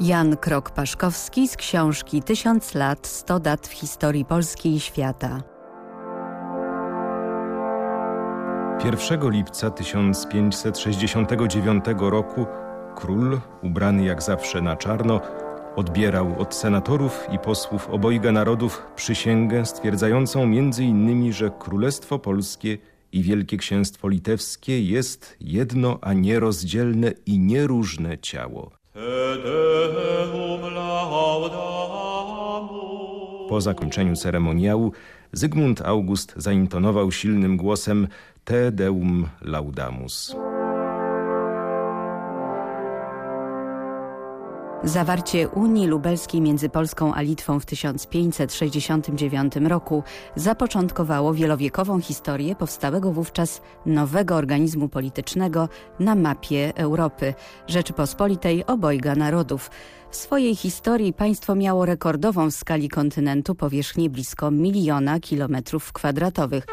Jan Krok-Paszkowski z książki Tysiąc lat, 100 dat w historii Polski i świata. 1 lipca 1569 roku król, ubrany jak zawsze na czarno, odbierał od senatorów i posłów obojga narodów przysięgę stwierdzającą innymi, że Królestwo Polskie i Wielkie Księstwo Litewskie jest jedno, a nierozdzielne i nieróżne ciało. Po zakończeniu ceremoniału Zygmunt August zaintonował silnym głosem Te Deum Laudamus. Zawarcie Unii Lubelskiej między Polską a Litwą w 1569 roku zapoczątkowało wielowiekową historię powstałego wówczas nowego organizmu politycznego na mapie Europy, Rzeczypospolitej obojga narodów. W swojej historii państwo miało rekordową w skali kontynentu powierzchnię blisko miliona kilometrów kwadratowych.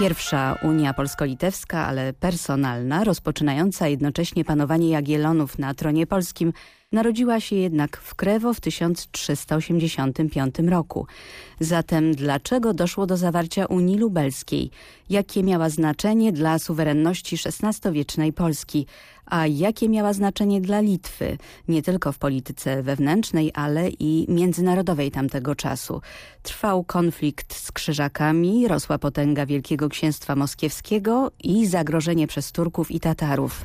Pierwsza Unia Polsko-Litewska, ale personalna, rozpoczynająca jednocześnie panowanie Jagiellonów na tronie polskim, Narodziła się jednak w Krewo w 1385 roku. Zatem dlaczego doszło do zawarcia Unii Lubelskiej? Jakie miała znaczenie dla suwerenności XVI-wiecznej Polski? A jakie miała znaczenie dla Litwy? Nie tylko w polityce wewnętrznej, ale i międzynarodowej tamtego czasu. Trwał konflikt z Krzyżakami, rosła potęga Wielkiego Księstwa Moskiewskiego i zagrożenie przez Turków i Tatarów.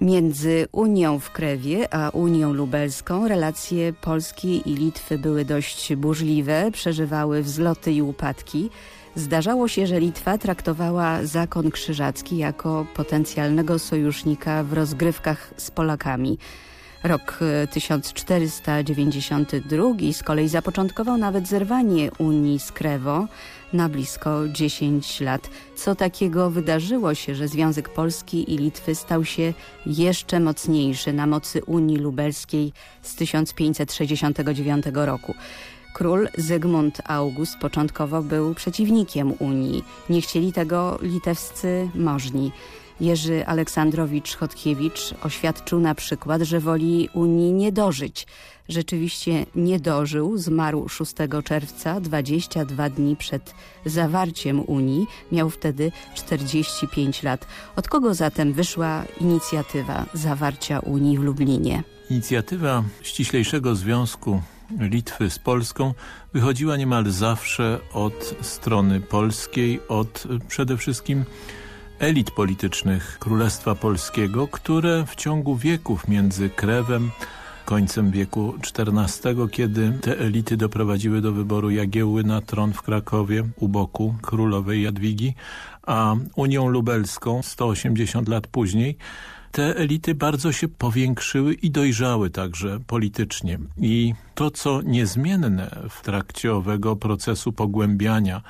Między Unią w Krewie a Unią Lubelską relacje Polski i Litwy były dość burzliwe, przeżywały wzloty i upadki. Zdarzało się, że Litwa traktowała zakon krzyżacki jako potencjalnego sojusznika w rozgrywkach z Polakami. Rok 1492 e, z kolei zapoczątkował nawet zerwanie Unii z Krewo na blisko 10 lat. Co takiego wydarzyło się, że Związek Polski i Litwy stał się jeszcze mocniejszy na mocy Unii Lubelskiej z 1569 roku? Król Zygmunt August początkowo był przeciwnikiem Unii. Nie chcieli tego litewscy możni. Jerzy Aleksandrowicz Chodkiewicz oświadczył na przykład, że woli Unii nie dożyć. Rzeczywiście nie dożył, zmarł 6 czerwca, 22 dni przed zawarciem Unii. Miał wtedy 45 lat. Od kogo zatem wyszła inicjatywa zawarcia Unii w Lublinie? Inicjatywa ściślejszego związku Litwy z Polską wychodziła niemal zawsze od strony polskiej, od przede wszystkim elit politycznych Królestwa Polskiego, które w ciągu wieków między Krewem końcem wieku XIV, kiedy te elity doprowadziły do wyboru Jagiełły na tron w Krakowie u boku królowej Jadwigi, a Unią Lubelską 180 lat później, te elity bardzo się powiększyły i dojrzały także politycznie. I to, co niezmienne w trakcie owego procesu pogłębiania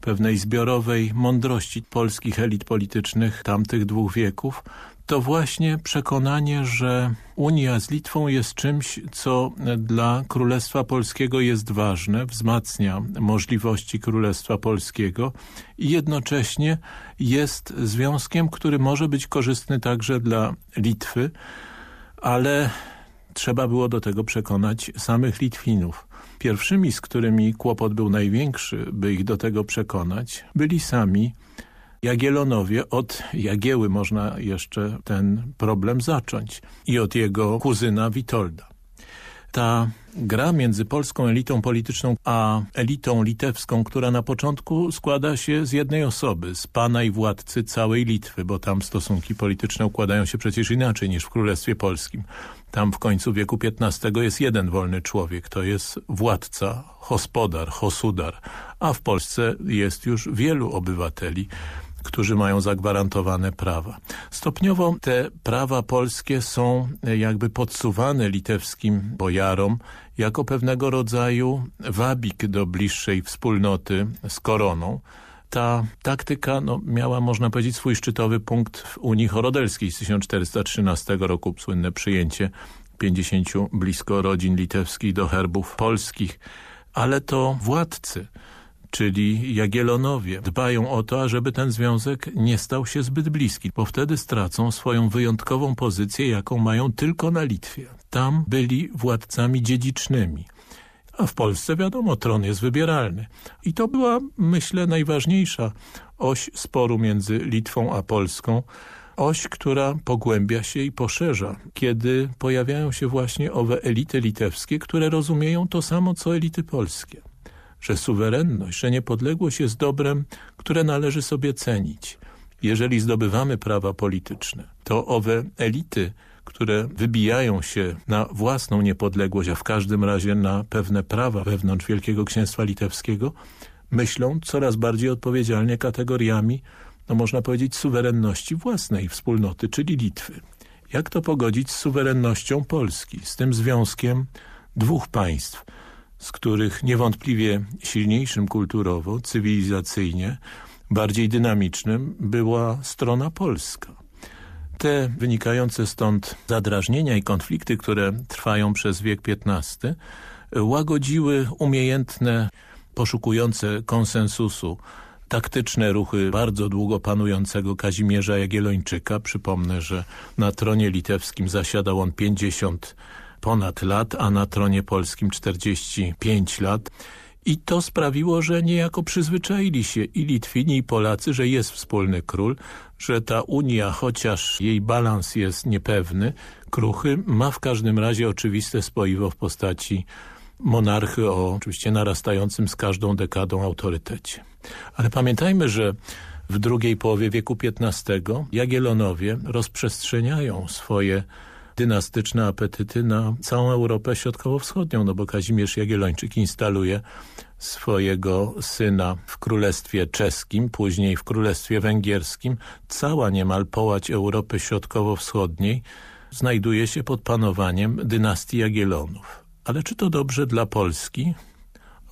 pewnej zbiorowej mądrości polskich elit politycznych tamtych dwóch wieków, to właśnie przekonanie, że Unia z Litwą jest czymś, co dla Królestwa Polskiego jest ważne, wzmacnia możliwości Królestwa Polskiego i jednocześnie jest związkiem, który może być korzystny także dla Litwy, ale trzeba było do tego przekonać samych Litwinów. Pierwszymi, z którymi kłopot był największy, by ich do tego przekonać, byli sami Jagielonowie. Od Jagieły można jeszcze ten problem zacząć i od jego kuzyna Witolda. Ta gra między polską elitą polityczną a elitą litewską, która na początku składa się z jednej osoby, z pana i władcy całej Litwy, bo tam stosunki polityczne układają się przecież inaczej niż w Królestwie Polskim. Tam w końcu wieku XV jest jeden wolny człowiek, to jest władca, hospodar, hosudar, a w Polsce jest już wielu obywateli, którzy mają zagwarantowane prawa. Stopniowo te prawa polskie są jakby podsuwane litewskim bojarom jako pewnego rodzaju wabik do bliższej wspólnoty z koroną. Ta taktyka no, miała, można powiedzieć, swój szczytowy punkt w Unii Chorodelskiej z 1413 roku, słynne przyjęcie 50 blisko rodzin litewskich do herbów polskich. Ale to władcy, czyli Jagielonowie, dbają o to, ażeby ten związek nie stał się zbyt bliski, bo wtedy stracą swoją wyjątkową pozycję, jaką mają tylko na Litwie. Tam byli władcami dziedzicznymi. A w Polsce wiadomo, tron jest wybieralny. I to była, myślę, najważniejsza oś sporu między Litwą a Polską, oś, która pogłębia się i poszerza, kiedy pojawiają się właśnie owe elity litewskie, które rozumieją to samo, co elity polskie. Że suwerenność, że niepodległość jest dobrem, które należy sobie cenić. Jeżeli zdobywamy prawa polityczne, to owe elity, które wybijają się na własną niepodległość, a w każdym razie na pewne prawa wewnątrz Wielkiego Księstwa Litewskiego, myślą coraz bardziej odpowiedzialnie kategoriami no można powiedzieć, suwerenności własnej wspólnoty, czyli Litwy. Jak to pogodzić z suwerennością Polski, z tym związkiem dwóch państw, z których niewątpliwie silniejszym kulturowo, cywilizacyjnie, bardziej dynamicznym była strona polska. Te wynikające stąd zadrażnienia i konflikty, które trwają przez wiek XV, łagodziły umiejętne, poszukujące konsensusu taktyczne ruchy bardzo długo panującego Kazimierza Jagiellończyka. Przypomnę, że na tronie litewskim zasiadał on 50 ponad lat, a na tronie polskim 45 lat. I to sprawiło, że niejako przyzwyczaili się i Litwini, i Polacy, że jest wspólny król, że ta Unia, chociaż jej balans jest niepewny, kruchy, ma w każdym razie oczywiste spoiwo w postaci monarchy o oczywiście narastającym z każdą dekadą autorytecie. Ale pamiętajmy, że w drugiej połowie wieku XV Jagielonowie rozprzestrzeniają swoje dynastyczne apetyty na całą Europę Środkowo-Wschodnią, no bo Kazimierz Jagiellończyk instaluje swojego syna w Królestwie Czeskim, później w Królestwie Węgierskim. Cała niemal połać Europy Środkowo-Wschodniej znajduje się pod panowaniem dynastii Jagiellonów. Ale czy to dobrze dla Polski?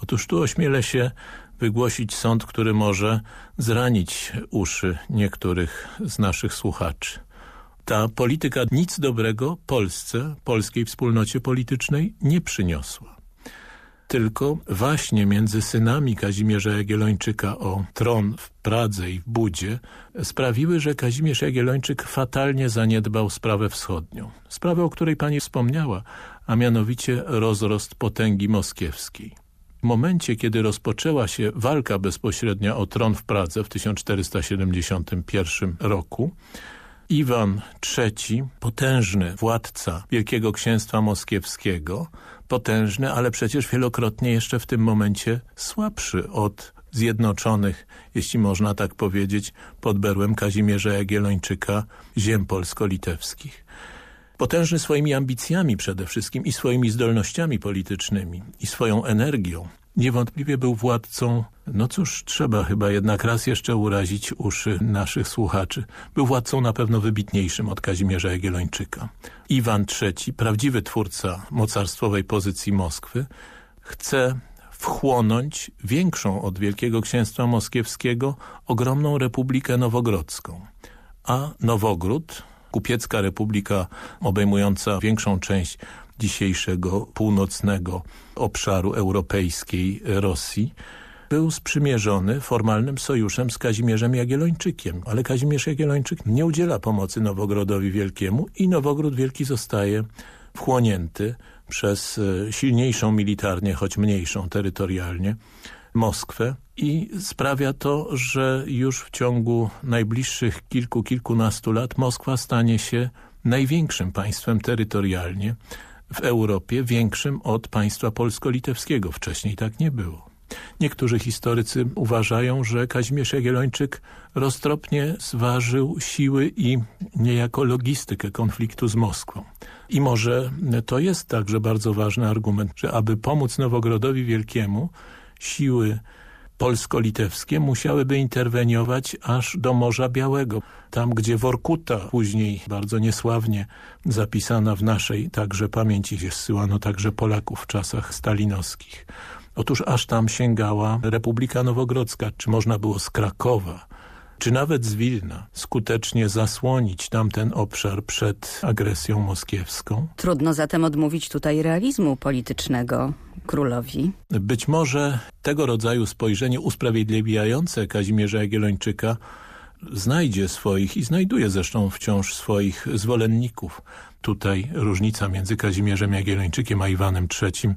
Otóż tu ośmielę się wygłosić sąd, który może zranić uszy niektórych z naszych słuchaczy. Ta polityka nic dobrego Polsce, polskiej wspólnocie politycznej nie przyniosła. Tylko właśnie między synami Kazimierza Jagiellończyka o tron w Pradze i w Budzie sprawiły, że Kazimierz Jagiellończyk fatalnie zaniedbał sprawę wschodnią. Sprawę, o której pani wspomniała, a mianowicie rozrost potęgi moskiewskiej. W momencie, kiedy rozpoczęła się walka bezpośrednia o tron w Pradze w 1471 roku, Iwan III, potężny władca Wielkiego Księstwa Moskiewskiego, potężny, ale przecież wielokrotnie jeszcze w tym momencie słabszy od zjednoczonych, jeśli można tak powiedzieć, pod berłem Kazimierza Jagiellończyka ziem polsko-litewskich. Potężny swoimi ambicjami przede wszystkim i swoimi zdolnościami politycznymi i swoją energią. Niewątpliwie był władcą, no cóż, trzeba chyba jednak raz jeszcze urazić uszy naszych słuchaczy. Był władcą na pewno wybitniejszym od Kazimierza Jagiellończyka. Iwan III, prawdziwy twórca mocarstwowej pozycji Moskwy, chce wchłonąć większą od Wielkiego Księstwa Moskiewskiego ogromną Republikę Nowogrodzką. A Nowogród, kupiecka republika obejmująca większą część dzisiejszego północnego obszaru europejskiej Rosji, był sprzymierzony formalnym sojuszem z Kazimierzem Jagiellończykiem, ale Kazimierz Jagiellończyk nie udziela pomocy Nowogrodowi Wielkiemu i Nowogród Wielki zostaje wchłonięty przez e, silniejszą militarnie, choć mniejszą terytorialnie Moskwę. I sprawia to, że już w ciągu najbliższych kilku, kilkunastu lat Moskwa stanie się największym państwem terytorialnie w Europie, większym od państwa polsko-litewskiego. Wcześniej tak nie było. Niektórzy historycy uważają, że Kazimierz Jagiellończyk roztropnie zważył siły i niejako logistykę konfliktu z Moskwą. I może to jest także bardzo ważny argument, że aby pomóc Nowogrodowi Wielkiemu, siły polsko-litewskie musiałyby interweniować aż do Morza Białego. Tam, gdzie Workuta, później bardzo niesławnie zapisana w naszej także pamięci, gdzie zsyłano także Polaków w czasach stalinowskich. Otóż aż tam sięgała Republika Nowogrodzka, czy można było z Krakowa, czy nawet z Wilna skutecznie zasłonić tamten obszar przed agresją moskiewską. Trudno zatem odmówić tutaj realizmu politycznego królowi. Być może tego rodzaju spojrzenie usprawiedliwiające Kazimierza Jagiellończyka znajdzie swoich i znajduje zresztą wciąż swoich zwolenników. Tutaj różnica między Kazimierzem Jagiellończykiem a Iwanem III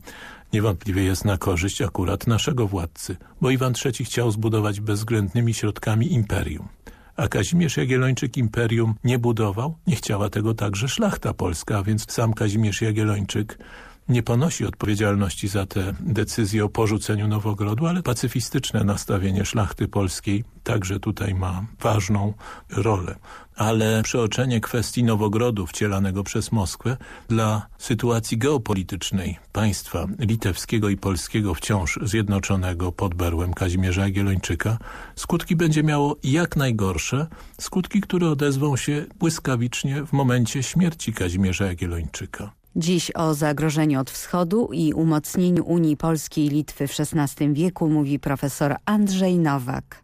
niewątpliwie jest na korzyść akurat naszego władcy, bo Iwan III chciał zbudować bezwzględnymi środkami imperium. A Kazimierz Jagiellończyk imperium nie budował, nie chciała tego także szlachta polska, więc sam Kazimierz Jagiellończyk nie ponosi odpowiedzialności za te decyzje o porzuceniu Nowogrodu, ale pacyfistyczne nastawienie szlachty polskiej także tutaj ma ważną rolę. Ale przeoczenie kwestii Nowogrodu wcielanego przez Moskwę dla sytuacji geopolitycznej państwa litewskiego i polskiego wciąż zjednoczonego pod berłem Kazimierza Jagiellończyka skutki będzie miało jak najgorsze, skutki, które odezwą się błyskawicznie w momencie śmierci Kazimierza Jagiellończyka. Dziś o zagrożeniu od wschodu i umocnieniu Unii Polskiej i Litwy w XVI wieku mówi profesor Andrzej Nowak.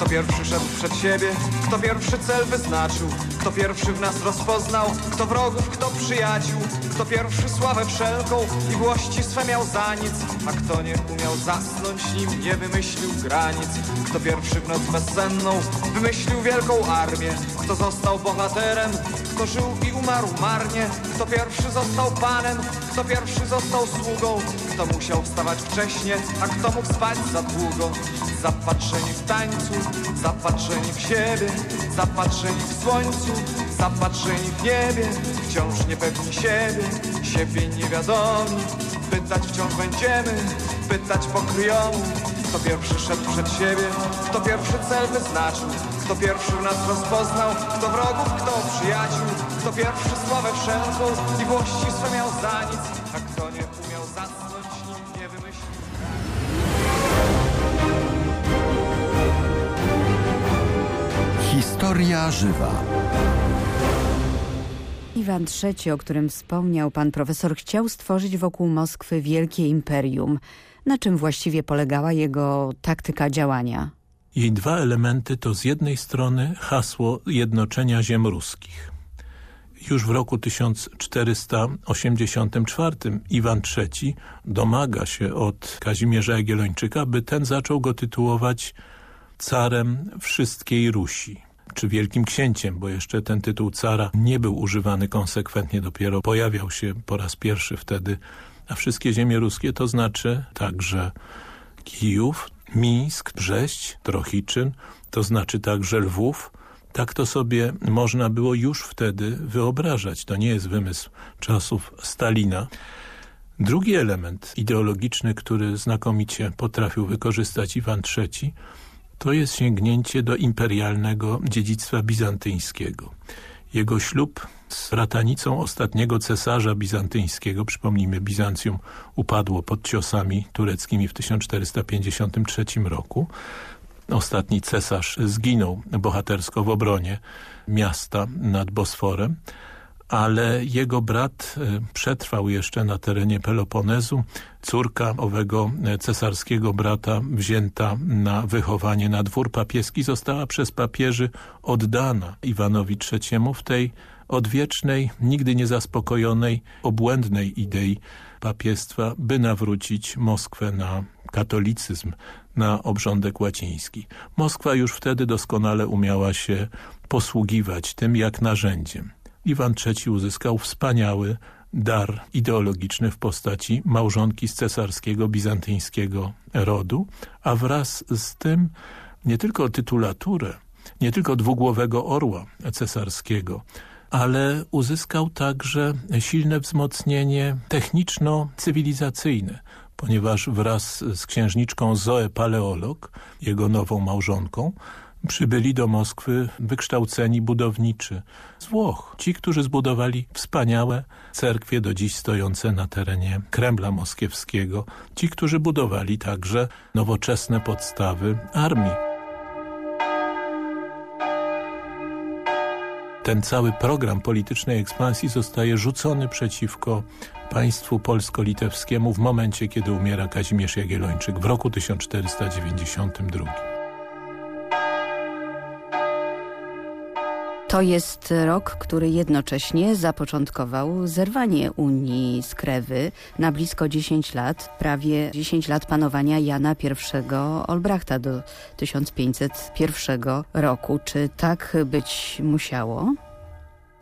Kto pierwszy szedł przed siebie, kto pierwszy cel wyznaczył, kto pierwszy w nas rozpoznał, kto wrogów, kto przyjaciół, kto pierwszy sławę wszelką i włości swe miał za nic, a kto nie umiał zasnąć, nim nie wymyślił granic, kto pierwszy w noc bezsenną wymyślił wielką armię, kto został bohaterem, kto żył i umarł marnie, kto pierwszy został panem, kto pierwszy został sługą, kto musiał wstawać wcześnie, a kto mógł spać za długo, zapatrzeni w tańcu, zapatrzeni w siebie, zapatrzeni w słońcu, zapatrzeni w niebie, wciąż niepewni siebie, siebie niewiadomi, pytać wciąż będziemy, pytać pokryjomu, kto pierwszy szedł przed siebie, kto pierwszy cel wyznaczył, kto pierwszy nas rozpoznał, kto wrogów, kto przyjaciół, kto pierwszy sławę wszelką i włości miał za nic, Historia żywa. Iwan III, o którym wspomniał pan profesor, chciał stworzyć wokół Moskwy wielkie imperium. Na czym właściwie polegała jego taktyka działania? Jej dwa elementy to z jednej strony hasło jednoczenia ziem ruskich. Już w roku 1484 Iwan III domaga się od Kazimierza Jagiellończyka, by ten zaczął go tytułować carem wszystkiej Rusi czy wielkim księciem, bo jeszcze ten tytuł cara nie był używany konsekwentnie, dopiero pojawiał się po raz pierwszy wtedy, a wszystkie ziemie ruskie to znaczy także Kijów, Mińsk, Brześć, Trochiczyn, to znaczy także Lwów. Tak to sobie można było już wtedy wyobrażać. To nie jest wymysł czasów Stalina. Drugi element ideologiczny, który znakomicie potrafił wykorzystać Iwan III, to jest sięgnięcie do imperialnego dziedzictwa bizantyjskiego. Jego ślub z ratanicą ostatniego cesarza bizantyjskiego, przypomnijmy, Bizancjum upadło pod ciosami tureckimi w 1453 roku. Ostatni cesarz zginął bohatersko w obronie miasta nad Bosforem, ale jego brat e, przetrwał jeszcze na terenie Peloponezu. Córka owego e, cesarskiego brata wzięta na wychowanie na dwór papieski została przez papieży oddana Iwanowi III w tej odwiecznej, nigdy niezaspokojonej, obłędnej idei papiestwa, by nawrócić Moskwę na katolicyzm, na obrządek łaciński. Moskwa już wtedy doskonale umiała się posługiwać tym jak narzędziem. Iwan III uzyskał wspaniały dar ideologiczny w postaci małżonki z cesarskiego, bizantyńskiego rodu, a wraz z tym nie tylko tytulaturę, nie tylko dwugłowego orła cesarskiego, ale uzyskał także silne wzmocnienie techniczno-cywilizacyjne, ponieważ wraz z księżniczką Zoe Paleolog, jego nową małżonką, przybyli do Moskwy wykształceni budowniczy z Włoch. Ci, którzy zbudowali wspaniałe cerkwie do dziś stojące na terenie Kremla Moskiewskiego. Ci, którzy budowali także nowoczesne podstawy armii. Ten cały program politycznej ekspansji zostaje rzucony przeciwko państwu polsko-litewskiemu w momencie, kiedy umiera Kazimierz Jagiellończyk w roku 1492. To jest rok, który jednocześnie zapoczątkował zerwanie Unii z Krewy na blisko 10 lat, prawie 10 lat panowania Jana I Olbrachta do 1501 roku. Czy tak być musiało?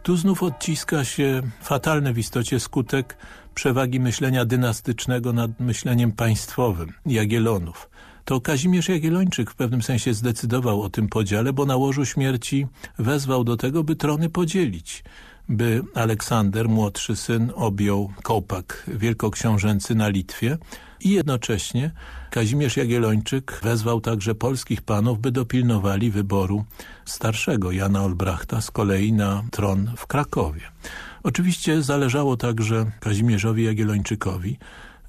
Tu znów odciska się fatalny w istocie skutek przewagi myślenia dynastycznego nad myśleniem państwowym Jagiellonów to Kazimierz Jagiellończyk w pewnym sensie zdecydował o tym podziale, bo na łożu śmierci wezwał do tego, by trony podzielić by Aleksander, młodszy syn, objął kopak wielkoksiążęcy na Litwie i jednocześnie Kazimierz Jagiellończyk wezwał także polskich panów, by dopilnowali wyboru starszego Jana Olbrachta z kolei na tron w Krakowie. Oczywiście zależało także Kazimierzowi Jagiellończykowi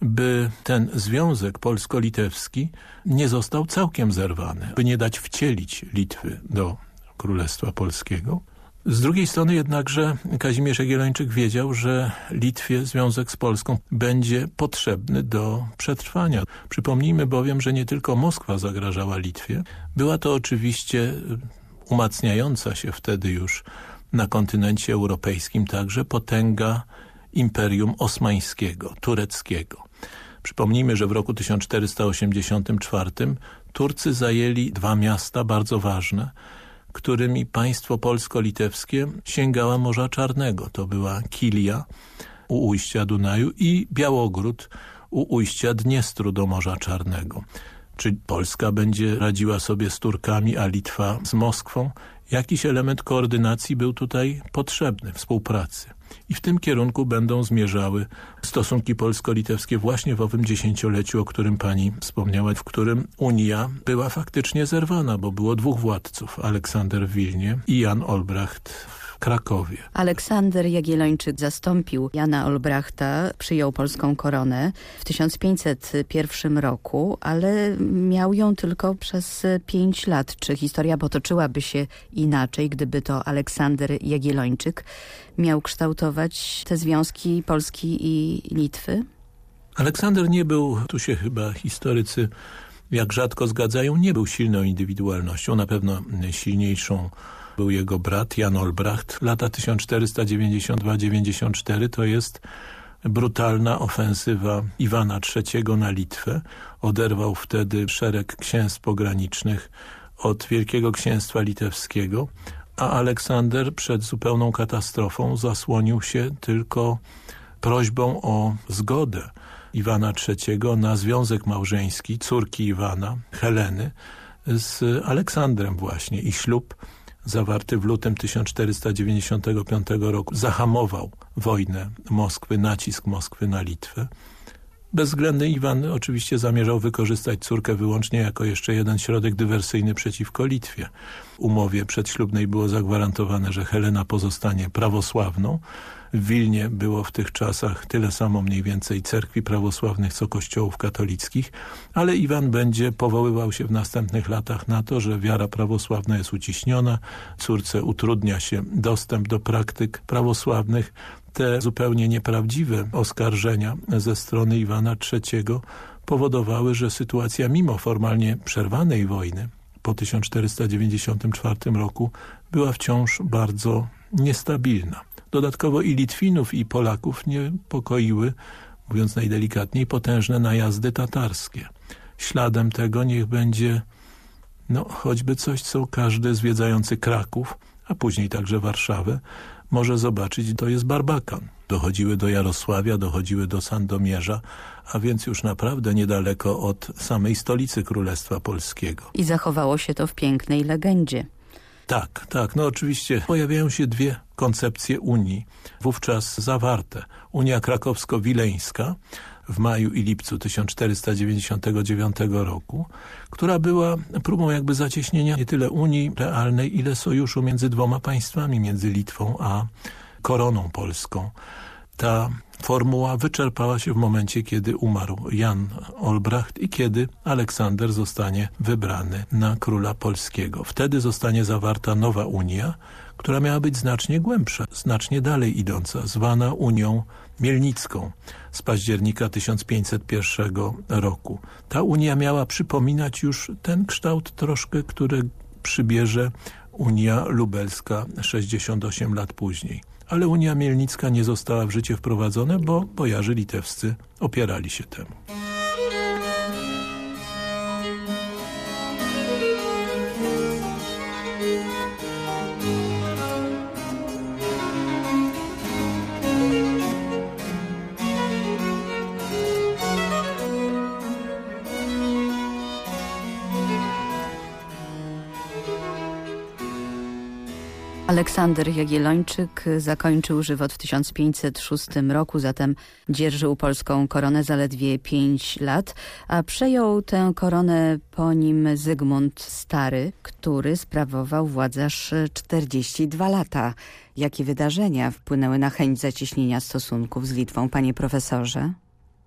by ten związek polsko-litewski nie został całkiem zerwany, by nie dać wcielić Litwy do Królestwa Polskiego. Z drugiej strony jednakże Kazimierz Jagiellończyk wiedział, że Litwie związek z Polską będzie potrzebny do przetrwania. Przypomnijmy bowiem, że nie tylko Moskwa zagrażała Litwie. Była to oczywiście umacniająca się wtedy już na kontynencie europejskim także potęga Imperium Osmańskiego, tureckiego. Przypomnijmy, że w roku 1484 Turcy zajęli dwa miasta bardzo ważne, którymi państwo polsko-litewskie sięgała Morza Czarnego. To była Kilia u ujścia Dunaju i Białogród u ujścia Dniestru do Morza Czarnego. Czy Polska będzie radziła sobie z Turkami, a Litwa z Moskwą? Jakiś element koordynacji był tutaj potrzebny, współpracy i w tym kierunku będą zmierzały stosunki polsko-litewskie właśnie w owym dziesięcioleciu, o którym pani wspomniała, w którym Unia była faktycznie zerwana, bo było dwóch władców, Aleksander w Wilnie i Jan Olbracht Krakowie. Aleksander Jagiellończyk zastąpił Jana Olbrachta, przyjął polską koronę w 1501 roku, ale miał ją tylko przez pięć lat. Czy historia potoczyłaby się inaczej, gdyby to Aleksander Jagiellończyk miał kształtować te związki Polski i Litwy? Aleksander nie był, tu się chyba historycy jak rzadko zgadzają, nie był silną indywidualnością, na pewno silniejszą był jego brat Jan Olbracht. Lata 1492-94 to jest brutalna ofensywa Iwana III na Litwę. Oderwał wtedy szereg księstw pogranicznych od Wielkiego Księstwa Litewskiego, a Aleksander przed zupełną katastrofą zasłonił się tylko prośbą o zgodę Iwana III na związek małżeński córki Iwana, Heleny, z Aleksandrem właśnie i ślub zawarty w lutym 1495 roku zahamował wojnę Moskwy, nacisk Moskwy na Litwę. Bezwzględny Iwan oczywiście zamierzał wykorzystać córkę wyłącznie jako jeszcze jeden środek dywersyjny przeciwko Litwie. Umowie przedślubnej było zagwarantowane, że Helena pozostanie prawosławną, w Wilnie było w tych czasach tyle samo mniej więcej cerkwi prawosławnych, co kościołów katolickich, ale Iwan będzie powoływał się w następnych latach na to, że wiara prawosławna jest uciśniona, córce utrudnia się dostęp do praktyk prawosławnych. Te zupełnie nieprawdziwe oskarżenia ze strony Iwana III powodowały, że sytuacja mimo formalnie przerwanej wojny po 1494 roku była wciąż bardzo niestabilna. Dodatkowo i Litwinów i Polaków niepokoiły, mówiąc najdelikatniej, potężne najazdy tatarskie. Śladem tego niech będzie no, choćby coś, co każdy zwiedzający Kraków, a później także Warszawę, może zobaczyć, to jest Barbakan. Dochodziły do Jarosławia, dochodziły do Sandomierza, a więc już naprawdę niedaleko od samej stolicy Królestwa Polskiego. I zachowało się to w pięknej legendzie. Tak, tak. No oczywiście pojawiają się dwie koncepcje Unii, wówczas zawarte. Unia krakowsko-wileńska w maju i lipcu 1499 roku, która była próbą jakby zacieśnienia nie tyle Unii realnej, ile sojuszu między dwoma państwami, między Litwą a koroną polską. Ta formuła wyczerpała się w momencie, kiedy umarł Jan Olbracht i kiedy Aleksander zostanie wybrany na króla polskiego. Wtedy zostanie zawarta nowa Unia, która miała być znacznie głębsza, znacznie dalej idąca, zwana Unią Mielnicką z października 1501 roku. Ta Unia miała przypominać już ten kształt troszkę, który przybierze Unia Lubelska 68 lat później. Ale Unia Mielnicka nie została w życie wprowadzona, bo bojarzy litewscy opierali się temu. Aleksander Jagiellończyk zakończył żywot w 1506 roku, zatem dzierżył polską koronę zaledwie 5 lat, a przejął tę koronę po nim Zygmunt Stary, który sprawował władzę aż 42 lata. Jakie wydarzenia wpłynęły na chęć zacieśnienia stosunków z Litwą, panie profesorze?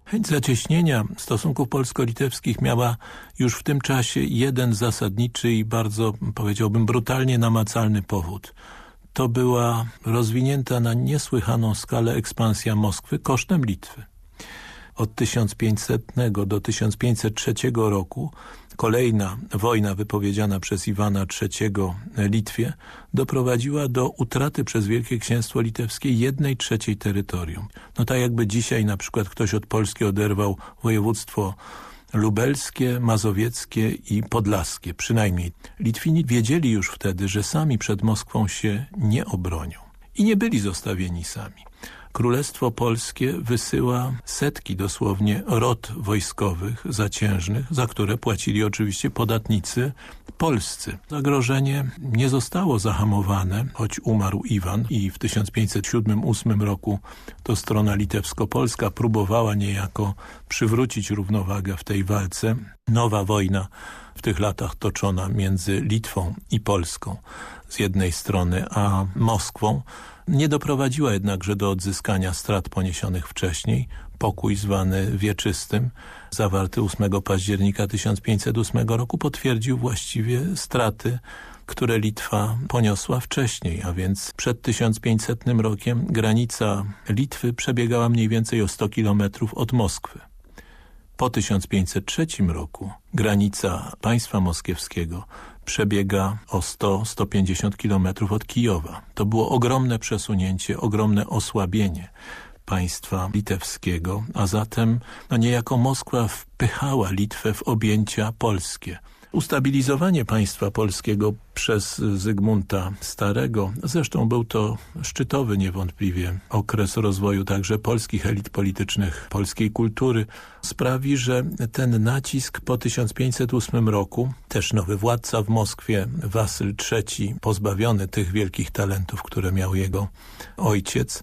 Chęć zacieśnienia stosunków polsko-litewskich miała już w tym czasie jeden zasadniczy i bardzo, powiedziałbym, brutalnie namacalny powód. To była rozwinięta na niesłychaną skalę ekspansja Moskwy kosztem Litwy. Od 1500 do 1503 roku Kolejna wojna wypowiedziana przez Iwana III Litwie doprowadziła do utraty przez Wielkie Księstwo Litewskie jednej trzeciej terytorium. No tak jakby dzisiaj na przykład ktoś od Polski oderwał województwo lubelskie, mazowieckie i podlaskie. Przynajmniej Litwini wiedzieli już wtedy, że sami przed Moskwą się nie obronią. I nie byli zostawieni sami. Królestwo Polskie wysyła setki dosłownie rot wojskowych zaciężnych, za które płacili oczywiście podatnicy polscy. Zagrożenie nie zostało zahamowane, choć umarł Iwan i w 1507-8 roku to strona litewsko-polska próbowała niejako przywrócić równowagę w tej walce. Nowa wojna w tych latach toczona między Litwą i Polską z jednej strony, a Moskwą nie doprowadziła jednakże do odzyskania strat poniesionych wcześniej. Pokój zwany wieczystym, zawarty 8 października 1508 roku, potwierdził właściwie straty, które Litwa poniosła wcześniej, a więc przed 1500 rokiem granica Litwy przebiegała mniej więcej o 100 kilometrów od Moskwy. Po 1503 roku granica państwa moskiewskiego przebiega o 100-150 kilometrów od Kijowa. To było ogromne przesunięcie, ogromne osłabienie państwa litewskiego, a zatem no niejako Moskwa wpychała Litwę w objęcia polskie. Ustabilizowanie państwa polskiego przez Zygmunta Starego, zresztą był to szczytowy niewątpliwie okres rozwoju także polskich elit politycznych, polskiej kultury, sprawi, że ten nacisk po 1508 roku, też nowy władca w Moskwie, Wasyl III, pozbawiony tych wielkich talentów, które miał jego ojciec,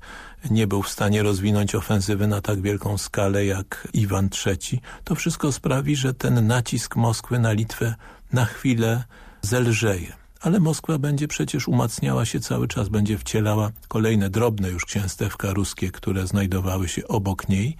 nie był w stanie rozwinąć ofensywy na tak wielką skalę jak Iwan III, to wszystko sprawi, że ten nacisk Moskwy na Litwę na chwilę zelżeje. Ale Moskwa będzie przecież umacniała się cały czas, będzie wcielała kolejne drobne już księstewka ruskie, które znajdowały się obok niej,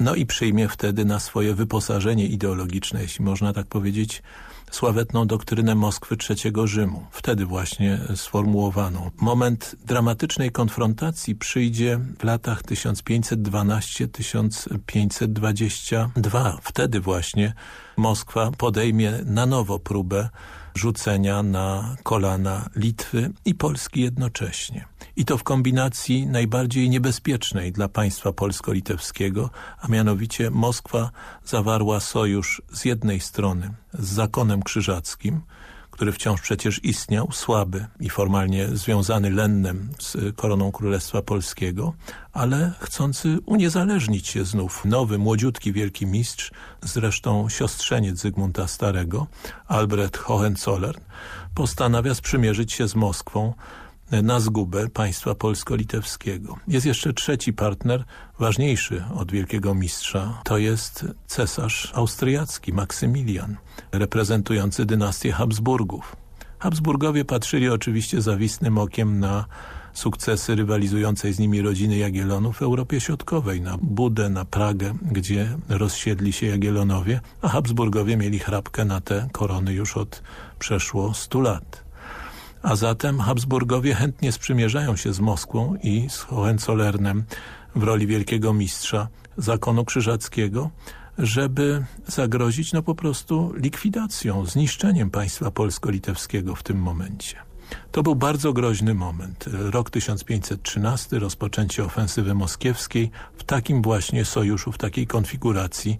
no i przyjmie wtedy na swoje wyposażenie ideologiczne, jeśli można tak powiedzieć, sławetną doktrynę Moskwy III Rzymu, wtedy właśnie sformułowaną. Moment dramatycznej konfrontacji przyjdzie w latach 1512-1522. Wtedy właśnie Moskwa podejmie na nowo próbę rzucenia na kolana Litwy i Polski jednocześnie. I to w kombinacji najbardziej niebezpiecznej dla państwa polsko-litewskiego, a mianowicie Moskwa zawarła sojusz z jednej strony z zakonem krzyżackim, który wciąż przecież istniał, słaby i formalnie związany lennem z koroną Królestwa Polskiego, ale chcący uniezależnić się znów. Nowy, młodziutki wielki mistrz, zresztą siostrzeniec Zygmunta Starego, Albrecht Hohenzollern, postanawia sprzymierzyć się z Moskwą na zgubę państwa polsko-litewskiego. Jest jeszcze trzeci partner, ważniejszy od wielkiego mistrza, to jest cesarz austriacki, Maksymilian, reprezentujący dynastię Habsburgów. Habsburgowie patrzyli oczywiście zawistnym okiem na sukcesy rywalizującej z nimi rodziny Jagiellonów w Europie Środkowej, na Budę, na Pragę, gdzie rozsiedli się Jagiellonowie, a Habsburgowie mieli chrapkę na te korony już od przeszło stu lat. A zatem Habsburgowie chętnie sprzymierzają się z Moskwą i z Hohenzollernem w roli wielkiego mistrza zakonu krzyżackiego, żeby zagrozić no po prostu likwidacją, zniszczeniem państwa polsko-litewskiego w tym momencie. To był bardzo groźny moment. Rok 1513, rozpoczęcie ofensywy moskiewskiej w takim właśnie sojuszu, w takiej konfiguracji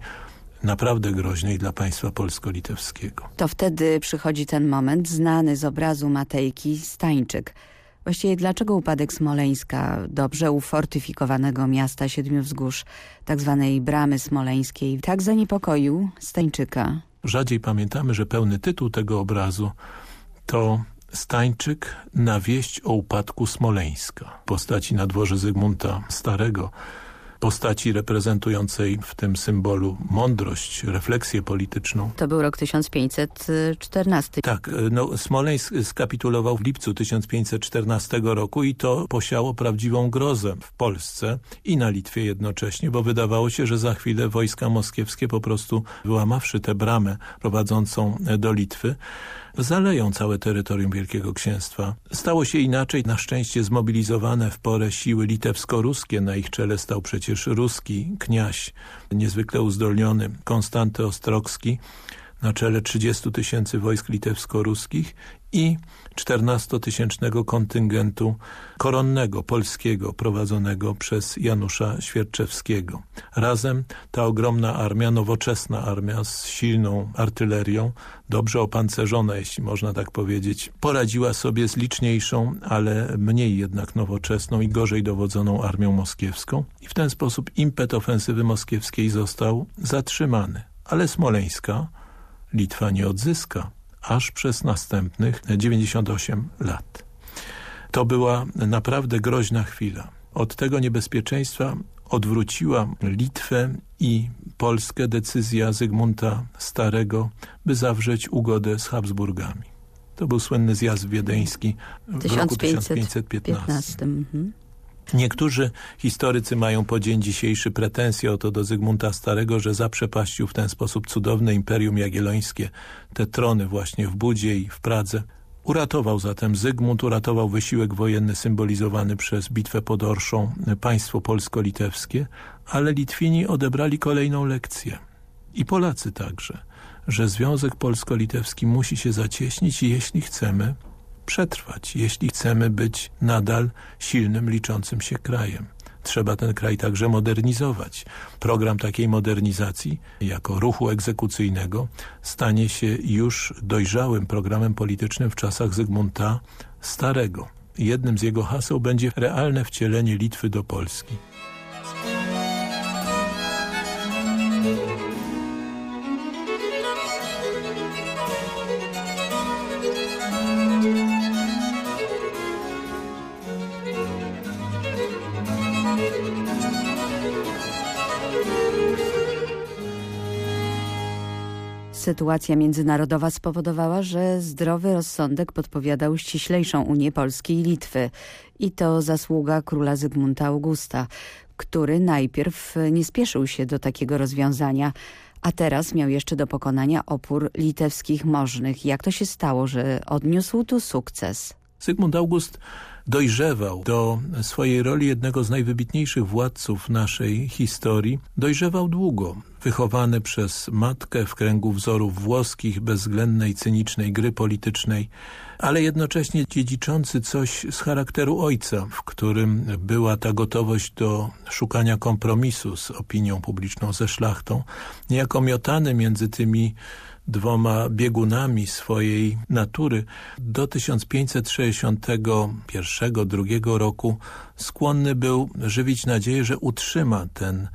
naprawdę groźnej dla państwa polsko-litewskiego. To wtedy przychodzi ten moment znany z obrazu Matejki Stańczyk. Właściwie dlaczego upadek Smoleńska, dobrze ufortyfikowanego miasta Siedmiu Wzgórz, tak zwanej Bramy Smoleńskiej, tak zaniepokoił Stańczyka? Rzadziej pamiętamy, że pełny tytuł tego obrazu to Stańczyk na wieść o upadku Smoleńska. Postaci na dworze Zygmunta Starego postaci reprezentującej w tym symbolu mądrość, refleksję polityczną. To był rok 1514. Tak, no, Smoleńsk skapitulował w lipcu 1514 roku i to posiało prawdziwą grozę w Polsce i na Litwie jednocześnie, bo wydawało się, że za chwilę wojska moskiewskie po prostu wyłamawszy tę bramę prowadzącą do Litwy, zaleją całe terytorium Wielkiego Księstwa. Stało się inaczej, na szczęście zmobilizowane w porę siły litewsko-ruskie, na ich czele stał przecież ruski kniaś, niezwykle uzdolniony, Konstanty Ostrogski, na czele 30 tysięcy wojsk litewsko-ruskich i 14-tysięcznego kontyngentu koronnego, polskiego, prowadzonego przez Janusza Świerczewskiego. Razem ta ogromna armia, nowoczesna armia z silną artylerią, dobrze opancerzona, jeśli można tak powiedzieć, poradziła sobie z liczniejszą, ale mniej jednak nowoczesną i gorzej dowodzoną armią moskiewską i w ten sposób impet ofensywy moskiewskiej został zatrzymany. Ale Smoleńska Litwa nie odzyska aż przez następnych 98 lat. To była naprawdę groźna chwila. Od tego niebezpieczeństwa odwróciła Litwę i Polskę decyzja Zygmunta Starego, by zawrzeć ugodę z Habsburgami. To był słynny zjazd wiedeński w 1515. roku 1515. Mhm. Niektórzy historycy mają po dzień dzisiejszy pretensje o to do Zygmunta Starego, że zaprzepaścił w ten sposób cudowne Imperium Jagiellońskie, te trony właśnie w Budzie i w Pradze. Uratował zatem Zygmunt, uratował wysiłek wojenny symbolizowany przez bitwę pod Orszą, państwo polsko-litewskie, ale Litwini odebrali kolejną lekcję. I Polacy także, że Związek Polsko-Litewski musi się zacieśnić, jeśli chcemy przetrwać, jeśli chcemy być nadal silnym, liczącym się krajem. Trzeba ten kraj także modernizować. Program takiej modernizacji jako ruchu egzekucyjnego stanie się już dojrzałym programem politycznym w czasach Zygmunta Starego. Jednym z jego haseł będzie realne wcielenie Litwy do Polski. Sytuacja międzynarodowa spowodowała, że zdrowy rozsądek podpowiadał ściślejszą Unię Polski i Litwy. I to zasługa króla Zygmunta Augusta, który najpierw nie spieszył się do takiego rozwiązania, a teraz miał jeszcze do pokonania opór litewskich możnych. Jak to się stało, że odniósł tu sukces? Zygmunt August dojrzewał do swojej roli jednego z najwybitniejszych władców naszej historii. Dojrzewał długo, wychowany przez matkę w kręgu wzorów włoskich, bezwzględnej, cynicznej gry politycznej, ale jednocześnie dziedziczący coś z charakteru ojca, w którym była ta gotowość do szukania kompromisu z opinią publiczną, ze szlachtą, niejako miotany między tymi dwoma biegunami swojej natury do 1561-2 roku skłonny był żywić nadzieję, że utrzyma ten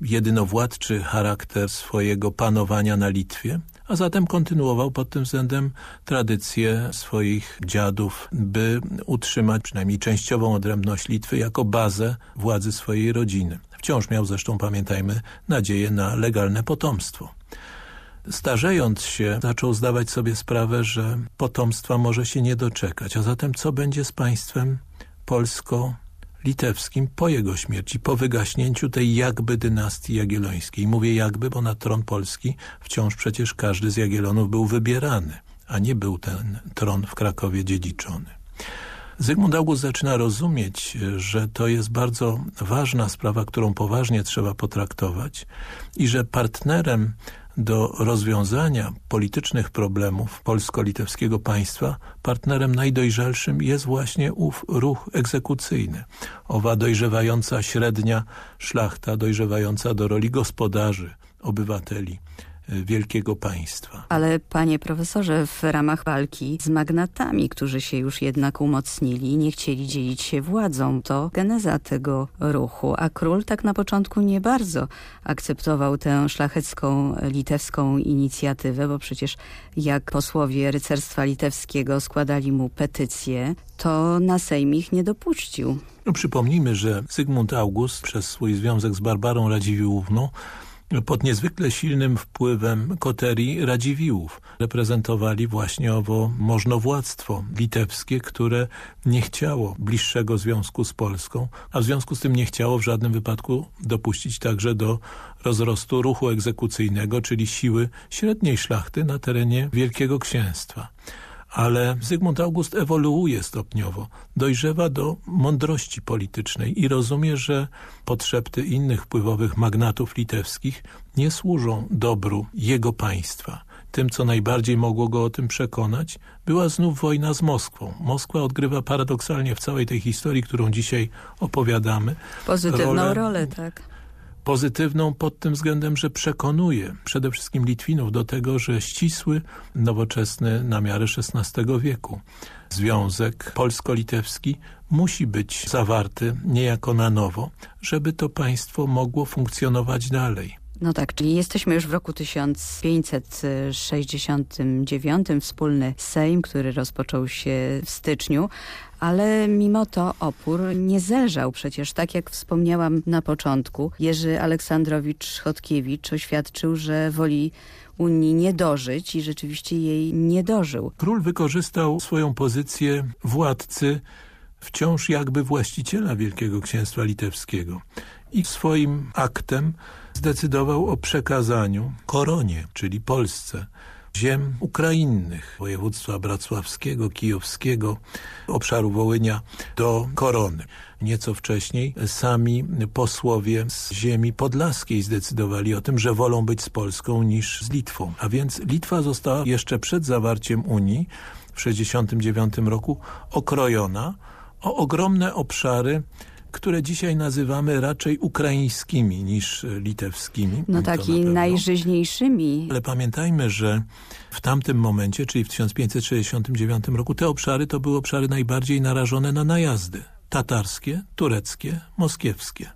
jedynowładczy charakter swojego panowania na Litwie, a zatem kontynuował pod tym względem tradycję swoich dziadów, by utrzymać przynajmniej częściową odrębność Litwy jako bazę władzy swojej rodziny. Wciąż miał zresztą, pamiętajmy, nadzieję na legalne potomstwo. Starzejąc się, zaczął zdawać sobie sprawę, że potomstwa może się nie doczekać. A zatem co będzie z państwem polsko-litewskim po jego śmierci, po wygaśnięciu tej jakby dynastii jagiellońskiej? Mówię jakby, bo na tron polski wciąż przecież każdy z Jagiellonów był wybierany, a nie był ten tron w Krakowie dziedziczony. Zygmunt August zaczyna rozumieć, że to jest bardzo ważna sprawa, którą poważnie trzeba potraktować i że partnerem do rozwiązania politycznych problemów polsko-litewskiego państwa partnerem najdojrzalszym jest właśnie ów ruch egzekucyjny. Owa dojrzewająca średnia szlachta, dojrzewająca do roli gospodarzy, obywateli, wielkiego państwa. Ale panie profesorze, w ramach walki z magnatami, którzy się już jednak umocnili i nie chcieli dzielić się władzą, to geneza tego ruchu, a król tak na początku nie bardzo akceptował tę szlachecką litewską inicjatywę, bo przecież jak posłowie rycerstwa litewskiego składali mu petycje, to na Sejm ich nie dopuścił. No, przypomnijmy, że Zygmunt August przez swój związek z Barbarą Radziwiłłówną pod niezwykle silnym wpływem koterii Radziwiłłów. Reprezentowali właśnie owo możnowładztwo litewskie, które nie chciało bliższego związku z Polską, a w związku z tym nie chciało w żadnym wypadku dopuścić także do rozrostu ruchu egzekucyjnego, czyli siły średniej szlachty na terenie Wielkiego Księstwa ale Zygmunt August ewoluuje stopniowo, dojrzewa do mądrości politycznej i rozumie, że podszepty innych wpływowych magnatów litewskich nie służą dobru jego państwa. Tym, co najbardziej mogło go o tym przekonać, była znów wojna z Moskwą. Moskwa odgrywa paradoksalnie w całej tej historii, którą dzisiaj opowiadamy. Pozytywną rolę, rolę tak pozytywną pod tym względem, że przekonuje przede wszystkim Litwinów do tego, że ścisły, nowoczesny na miarę XVI wieku związek polsko-litewski musi być zawarty niejako na nowo, żeby to państwo mogło funkcjonować dalej. No tak, czyli jesteśmy już w roku 1569, wspólny Sejm, który rozpoczął się w styczniu, ale mimo to opór nie zelżał przecież, tak jak wspomniałam na początku. Jerzy Aleksandrowicz-Chodkiewicz oświadczył, że woli Unii nie dożyć i rzeczywiście jej nie dożył. Król wykorzystał swoją pozycję władcy wciąż jakby właściciela Wielkiego Księstwa Litewskiego i swoim aktem zdecydował o przekazaniu koronie, czyli Polsce, ziem ukrainnych, województwa bracławskiego, kijowskiego, obszaru Wołynia do korony. Nieco wcześniej sami posłowie z ziemi podlaskiej zdecydowali o tym, że wolą być z Polską niż z Litwą. A więc Litwa została jeszcze przed zawarciem Unii w 1969 roku okrojona o ogromne obszary które dzisiaj nazywamy raczej ukraińskimi niż litewskimi. No tak i najżyźniejszymi. Ale pamiętajmy, że w tamtym momencie, czyli w 1569 roku, te obszary to były obszary najbardziej narażone na najazdy. Tatarskie, tureckie, moskiewskie.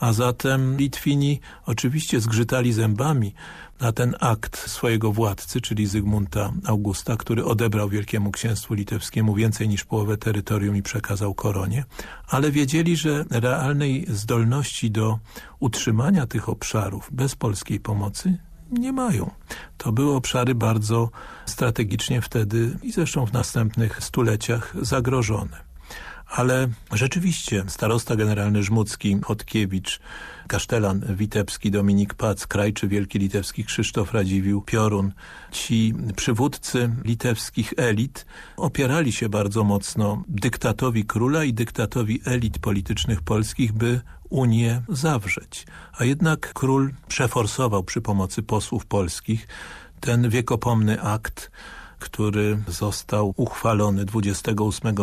A zatem Litwini oczywiście zgrzytali zębami na ten akt swojego władcy, czyli Zygmunta Augusta, który odebrał Wielkiemu Księstwu Litewskiemu więcej niż połowę terytorium i przekazał koronie, ale wiedzieli, że realnej zdolności do utrzymania tych obszarów bez polskiej pomocy nie mają. To były obszary bardzo strategicznie wtedy i zresztą w następnych stuleciach zagrożone. Ale rzeczywiście starosta generalny Żmudzki, Chodkiewicz, kasztelan witebski Dominik Pac, krajczy wielki litewski Krzysztof Radziwił, Piorun, ci przywódcy litewskich elit opierali się bardzo mocno dyktatowi króla i dyktatowi elit politycznych polskich, by Unię zawrzeć. A jednak król przeforsował przy pomocy posłów polskich ten wiekopomny akt, który został uchwalony 28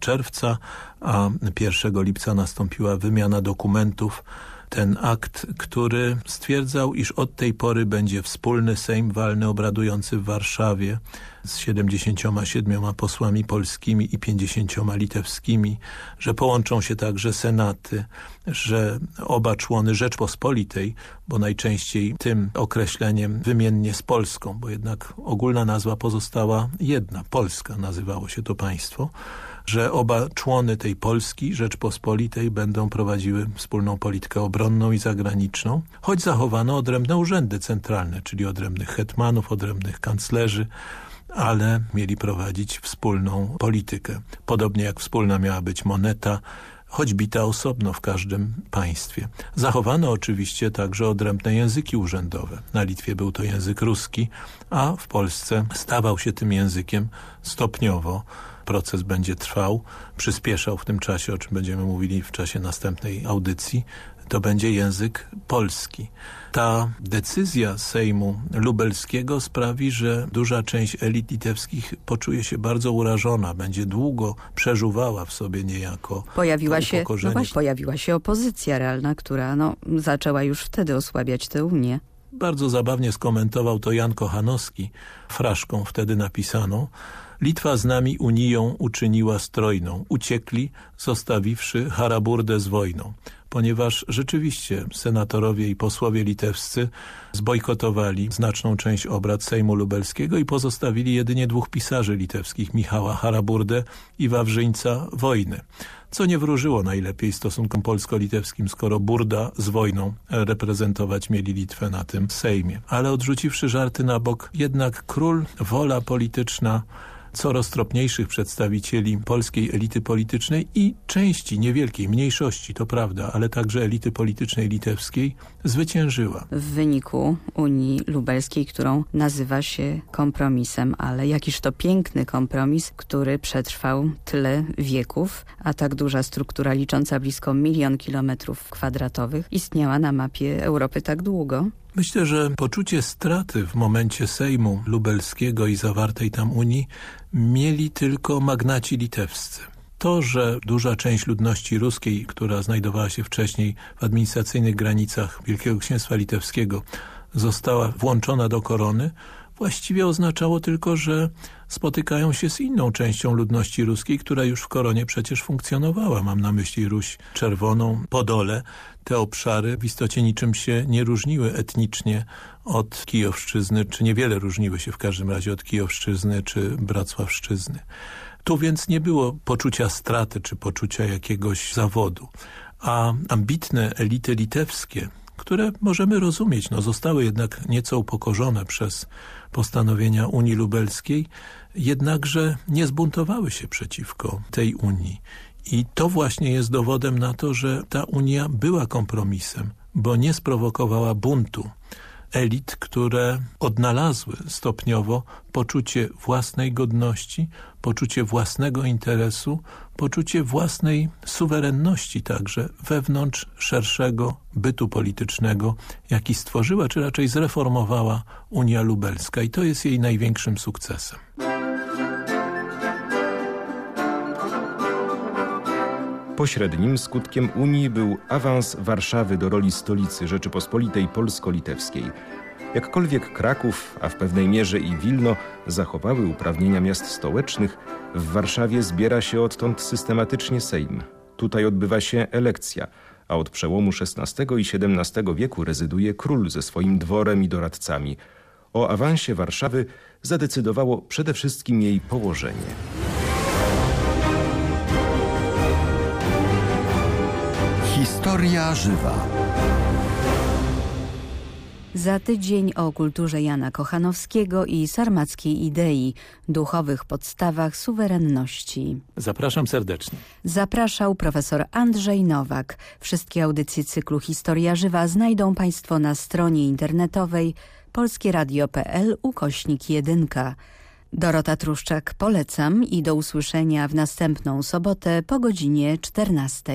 czerwca, a 1 lipca nastąpiła wymiana dokumentów. Ten akt, który stwierdzał, iż od tej pory będzie wspólny Sejm Walny obradujący w Warszawie z 77 posłami polskimi i 50 litewskimi, że połączą się także senaty, że oba człony Rzeczpospolitej, bo najczęściej tym określeniem wymiennie z Polską, bo jednak ogólna nazwa pozostała jedna, Polska nazywało się to państwo, że oba człony tej Polski Rzeczpospolitej będą prowadziły wspólną politykę obronną i zagraniczną, choć zachowano odrębne urzędy centralne, czyli odrębnych hetmanów, odrębnych kanclerzy, ale mieli prowadzić wspólną politykę. Podobnie jak wspólna miała być moneta, choć bita osobno w każdym państwie. Zachowano oczywiście także odrębne języki urzędowe. Na Litwie był to język ruski, a w Polsce stawał się tym językiem stopniowo proces będzie trwał, przyspieszał w tym czasie, o czym będziemy mówili w czasie następnej audycji, to będzie język polski. Ta decyzja Sejmu Lubelskiego sprawi, że duża część elit litewskich poczuje się bardzo urażona, będzie długo przeżuwała w sobie niejako pojawiła się, no właśnie, pojawiła się opozycja realna, która no, zaczęła już wtedy osłabiać tę Unię. Bardzo zabawnie skomentował to Jan Kochanowski, fraszką wtedy napisaną, Litwa z nami Unią uczyniła strojną. Uciekli, zostawiwszy Haraburdę z wojną. Ponieważ rzeczywiście senatorowie i posłowie litewscy zbojkotowali znaczną część obrad Sejmu Lubelskiego i pozostawili jedynie dwóch pisarzy litewskich, Michała Haraburdę i Wawrzyńca Wojny co nie wróżyło najlepiej stosunkom polsko-litewskim, skoro Burda z wojną reprezentować mieli Litwę na tym Sejmie. Ale odrzuciwszy żarty na bok, jednak król, wola polityczna coraz tropniejszych przedstawicieli polskiej elity politycznej i części niewielkiej, mniejszości, to prawda, ale także elity politycznej litewskiej zwyciężyła. W wyniku Unii Lubelskiej, którą nazywa się kompromisem, ale jakiż to piękny kompromis, który przetrwał tyle wieków, a tak duża struktura licząca blisko milion kilometrów kwadratowych istniała na mapie Europy tak długo. Myślę, że poczucie straty w momencie Sejmu Lubelskiego i zawartej tam Unii mieli tylko magnaci litewscy. To, że duża część ludności ruskiej, która znajdowała się wcześniej w administracyjnych granicach Wielkiego Księstwa Litewskiego, została włączona do korony, właściwie oznaczało tylko, że spotykają się z inną częścią ludności ruskiej, która już w koronie przecież funkcjonowała. Mam na myśli Ruś Czerwoną, Podole. Te obszary w istocie niczym się nie różniły etnicznie od Kijowszczyzny, czy niewiele różniły się w każdym razie od Kijowszczyzny czy Bracławszczyzny. Tu więc nie było poczucia straty czy poczucia jakiegoś zawodu. A ambitne elity litewskie, które możemy rozumieć, no zostały jednak nieco upokorzone przez postanowienia Unii Lubelskiej, jednakże nie zbuntowały się przeciwko tej Unii. I to właśnie jest dowodem na to, że ta Unia była kompromisem, bo nie sprowokowała buntu elit, które odnalazły stopniowo poczucie własnej godności, poczucie własnego interesu, poczucie własnej suwerenności także wewnątrz szerszego bytu politycznego, jaki stworzyła, czy raczej zreformowała Unia Lubelska i to jest jej największym sukcesem. Pośrednim skutkiem Unii był awans Warszawy do roli stolicy Rzeczypospolitej Polsko-Litewskiej. Jakkolwiek Kraków, a w pewnej mierze i Wilno zachowały uprawnienia miast stołecznych, w Warszawie zbiera się odtąd systematycznie Sejm. Tutaj odbywa się elekcja, a od przełomu XVI i XVII wieku rezyduje król ze swoim dworem i doradcami. O awansie Warszawy zadecydowało przede wszystkim jej położenie. Historia żywa. Za tydzień o kulturze Jana Kochanowskiego i sarmackiej idei, duchowych podstawach suwerenności. Zapraszam serdecznie. Zapraszał profesor Andrzej Nowak. Wszystkie audycje cyklu Historia Żywa znajdą Państwo na stronie internetowej polskieradio.pl ukośnik 1. Dorota Truszczak polecam i do usłyszenia w następną sobotę po godzinie 14.